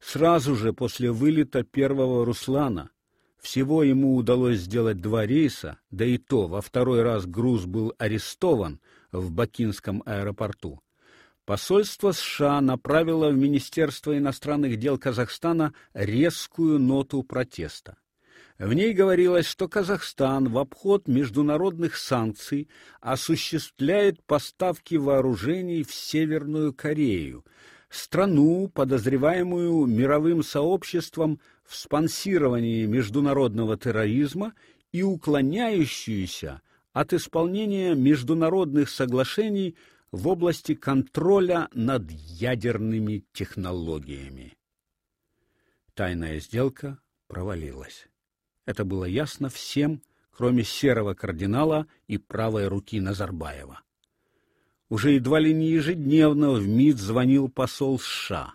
Сразу же после вылета первого Руслана всего ему удалось сделать два рейса, да и то во второй раз груз был арестован в Бакинском аэропорту. Посольство США направило в Министерство иностранных дел Казахстана резкую ноту протеста. В ней говорилось, что Казахстан в обход международных санкций осуществляет поставки вооружений в Северную Корею, страну, подозреваемую мировым сообществом в спонсировании международного терроризма и уклоняющуюся от исполнения международных соглашений в области контроля над ядерными технологиями. Тайная сделка провалилась. Это было ясно всем, кроме серого кардинала и правой руки Назарбаева. Уже едва ли не ежедневно в МИД звонил посол США.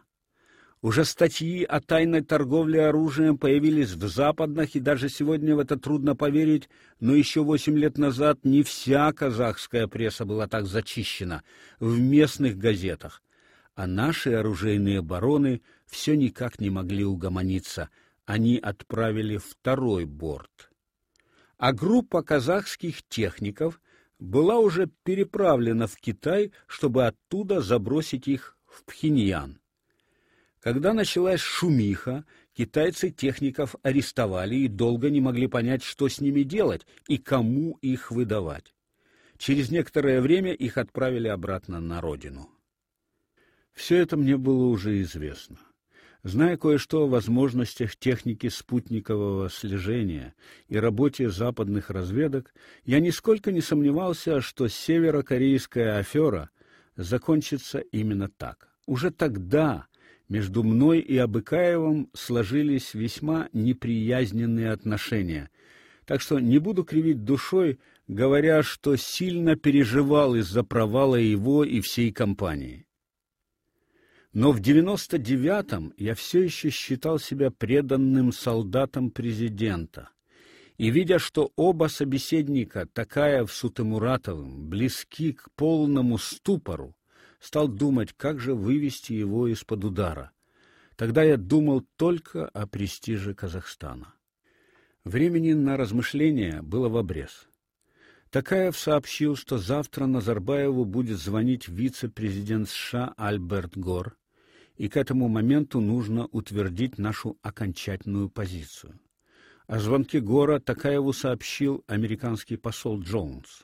Уже статьи о тайной торговле оружием появились в западных, и даже сегодня в это трудно поверить, но еще восемь лет назад не вся казахская пресса была так зачищена в местных газетах, а наши оружейные бароны все никак не могли угомониться – они отправили второй борт. А группа казахских техников была уже переправлена в Китай, чтобы оттуда забросить их в Пхеньян. Когда началась шумиха, китайцы техников арестовали и долго не могли понять, что с ними делать и кому их выдавать. Через некоторое время их отправили обратно на родину. Все это мне было уже известно. Зная кое-что о возможностях техники спутникового слежения и работе западных разведок, я нисколько не сомневался, что северокорейская афера закончится именно так. Уже тогда между мной и Абыкаевым сложились весьма неприязненные отношения. Так что не буду кривить душой, говоря, что сильно переживал из-за провала его и всей компании. Но в 99-м я все еще считал себя преданным солдатом президента. И видя, что оба собеседника, Такаев с Сутемуратовым, близки к полному ступору, стал думать, как же вывести его из-под удара. Тогда я думал только о престиже Казахстана. Времени на размышления было в обрез. Такаев сообщил, что завтра Назарбаеву будет звонить вице-президент США Альберт Гор и к этому моменту нужно утвердить нашу окончательную позицию. О звонке Гора Такаеву сообщил американский посол Джонс.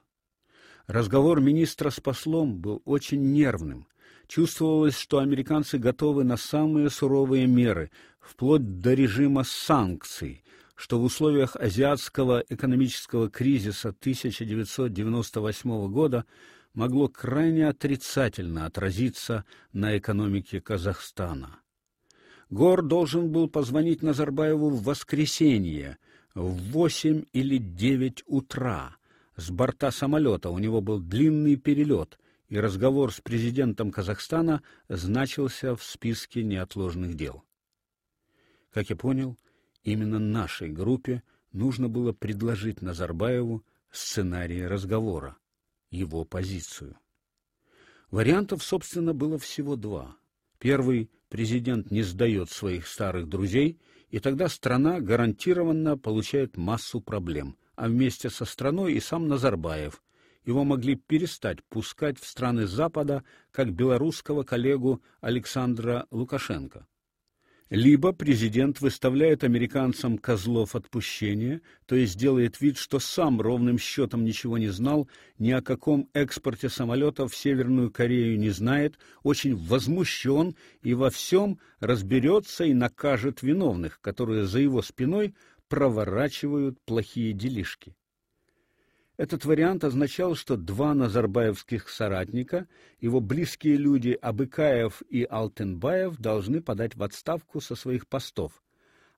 Разговор министра с послом был очень нервным. Чувствовалось, что американцы готовы на самые суровые меры, вплоть до режима санкций, что в условиях азиатского экономического кризиса 1998 года могло крайне отрицательно отразиться на экономике Казахстана. Гор должен был позвонить Назарбаеву в воскресенье в восемь или девять утра. С борта самолета у него был длинный перелет, и разговор с президентом Казахстана значился в списке неотложных дел. Как я понял, именно нашей группе нужно было предложить Назарбаеву сценарий разговора его позицию. Вариантов, собственно, было всего два. Первый президент не сдает своих старых друзей, и тогда страна гарантированно получает массу проблем, а вместе со страной и сам Назарбаев. Его могли перестать пускать в страны Запада, как белорусского коллегу Александра Лукашенко либо президент выставляет американцам козлов отпущения, то есть делает вид, что сам ровным счетом ничего не знал, ни о каком экспорте самолетов в Северную Корею не знает, очень возмущен и во всем разберется и накажет виновных, которые за его спиной проворачивают плохие делишки. Этот вариант означал, что два назарбаевских соратника, его близкие люди Абыкаев и Алтенбаев должны подать в отставку со своих постов,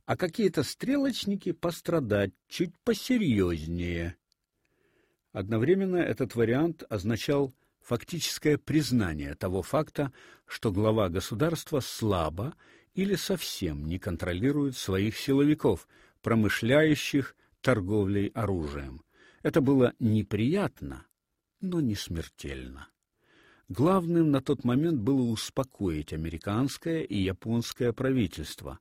а какие-то стрелочники пострадать чуть посерьезнее. Одновременно этот вариант означал фактическое признание того факта, что глава государства слабо или совсем не контролирует своих силовиков, промышляющих торговлей оружием. Это было неприятно, но не смертельно. Главным на тот момент было успокоить американское и японское правительство,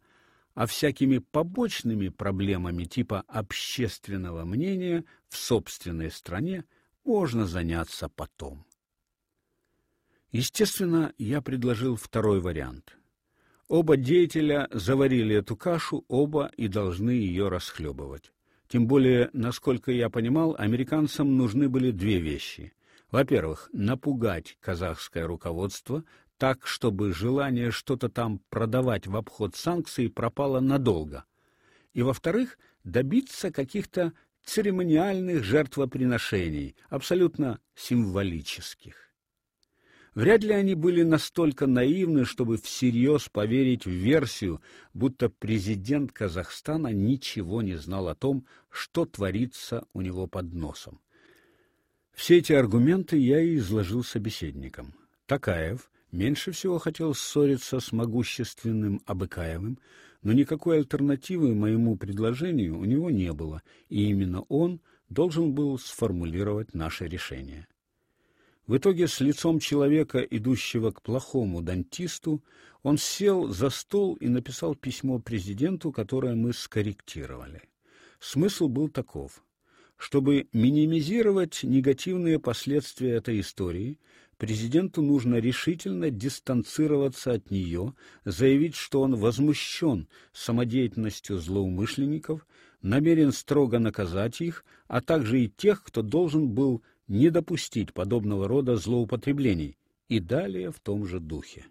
а всякими побочными проблемами типа общественного мнения в собственной стране можно заняться потом. Естественно, я предложил второй вариант. Оба деятеля заварили эту кашу, оба и должны ее расхлебывать. Тем более, насколько я понимал, американцам нужны были две вещи. Во-первых, напугать казахское руководство так, чтобы желание что-то там продавать в обход санкций пропало надолго. И во-вторых, добиться каких-то церемониальных жертвоприношений, абсолютно символических. Вряд ли они были настолько наивны, чтобы всерьез поверить в версию, будто президент Казахстана ничего не знал о том, что творится у него под носом. Все эти аргументы я и изложил собеседникам. Такаев меньше всего хотел ссориться с могущественным Абыкаевым, но никакой альтернативы моему предложению у него не было, и именно он должен был сформулировать наше решение. В итоге с лицом человека, идущего к плохому дантисту, он сел за стол и написал письмо президенту, которое мы скорректировали. Смысл был таков: чтобы минимизировать негативные последствия этой истории, президенту нужно решительно дистанцироваться от нее, заявить, что он возмущен самодеятельностью злоумышленников, намерен строго наказать их, а также и тех, кто должен был не допустить подобного рода злоупотреблений и далее в том же духе.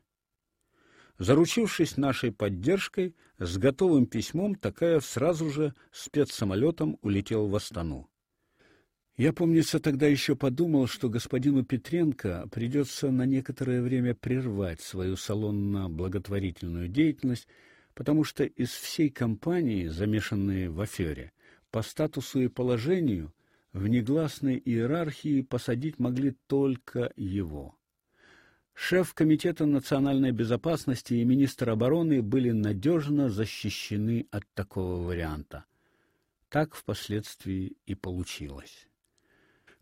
Заручившись нашей поддержкой, с готовым письмом Такаев сразу же спецсамолетом улетел в Астану. Я, помнится, тогда еще подумал, что господину Петренко придется на некоторое время прервать свою салонно-благотворительную деятельность, потому что из всей компании, замешанной в афере, по статусу и положению в негласной иерархии посадить могли только его. Шеф комитета национальной безопасности и министр обороны были надежно защищены от такого варианта. Так впоследствии и получилось.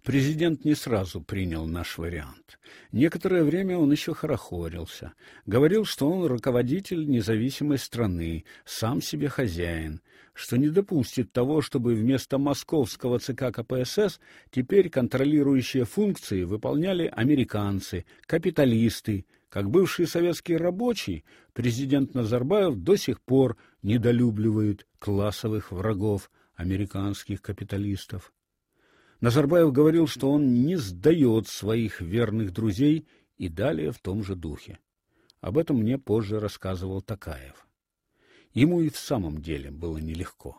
Президент не сразу принял наш вариант. Некоторое время он еще хорохорился, говорил, что он руководитель независимой страны, сам себе хозяин, что не допустит того, чтобы вместо московского ЦК КПСС теперь контролирующие функции выполняли американцы, капиталисты. Как бывший советский рабочий, президент Назарбаев до сих пор недолюбливает классовых врагов американских капиталистов. Назарбаев говорил, что он не сдает своих верных друзей и далее в том же духе. Об этом мне позже рассказывал Такаев. Ему и в самом деле было нелегко.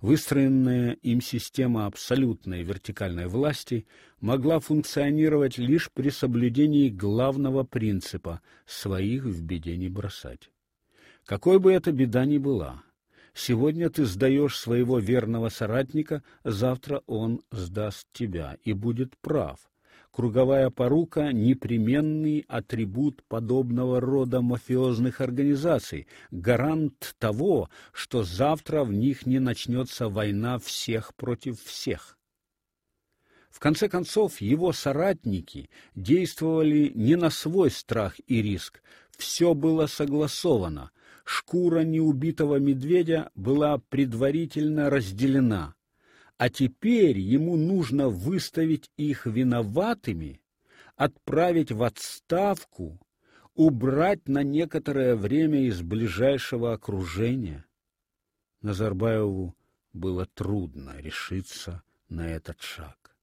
Выстроенная им система абсолютной вертикальной власти могла функционировать лишь при соблюдении главного принципа своих в беде не бросать. Какой бы эта беда ни была, Сегодня ты сдаешь своего верного соратника, завтра он сдаст тебя и будет прав. Круговая порука непременный атрибут подобного рода мафиозных организаций, гарант того, что завтра в них не начнется война всех против всех. В конце концов, его соратники действовали не на свой страх и риск. Все было согласовано шкура неубитого медведя была предварительно разделена, а теперь ему нужно выставить их виноватыми, отправить в отставку, убрать на некоторое время из ближайшего окружения. Назарбаеву было трудно решиться на этот шаг.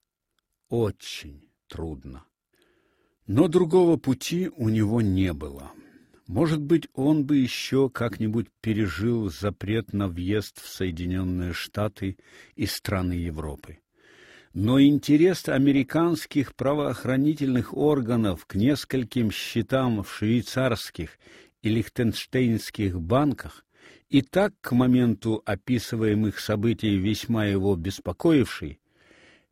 Очень трудно. Но другого пути у него не было. Может быть, он бы еще как-нибудь пережил запрет на въезд в Соединенные Штаты и страны Европы. Но интерес американских правоохранительных органов к нескольким счетам в швейцарских и лихтенштейнских банках и так к моменту описываемых событий весьма его беспокоивший,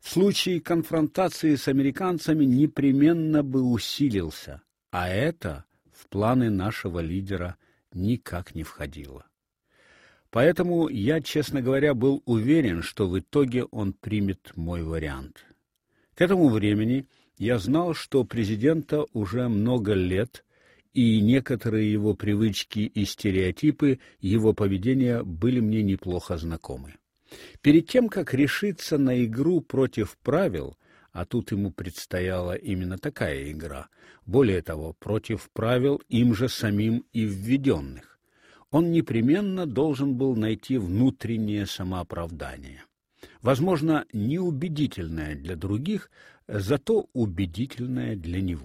в случае конфронтации с американцами непременно бы усилился, а это в планы нашего лидера никак не входило. Поэтому я, честно говоря, был уверен, что в итоге он примет мой вариант. К этому времени Я знал, что президента уже много лет, и некоторые его привычки и стереотипы его поведения были мне неплохо знакомы. Перед тем, как решиться на игру против правил, а тут ему предстояла именно такая игра, более того, против правил им же самим и введенных, он непременно должен был найти внутреннее самооправдание. Возможно, неубедительное для других, зато убедительное для него.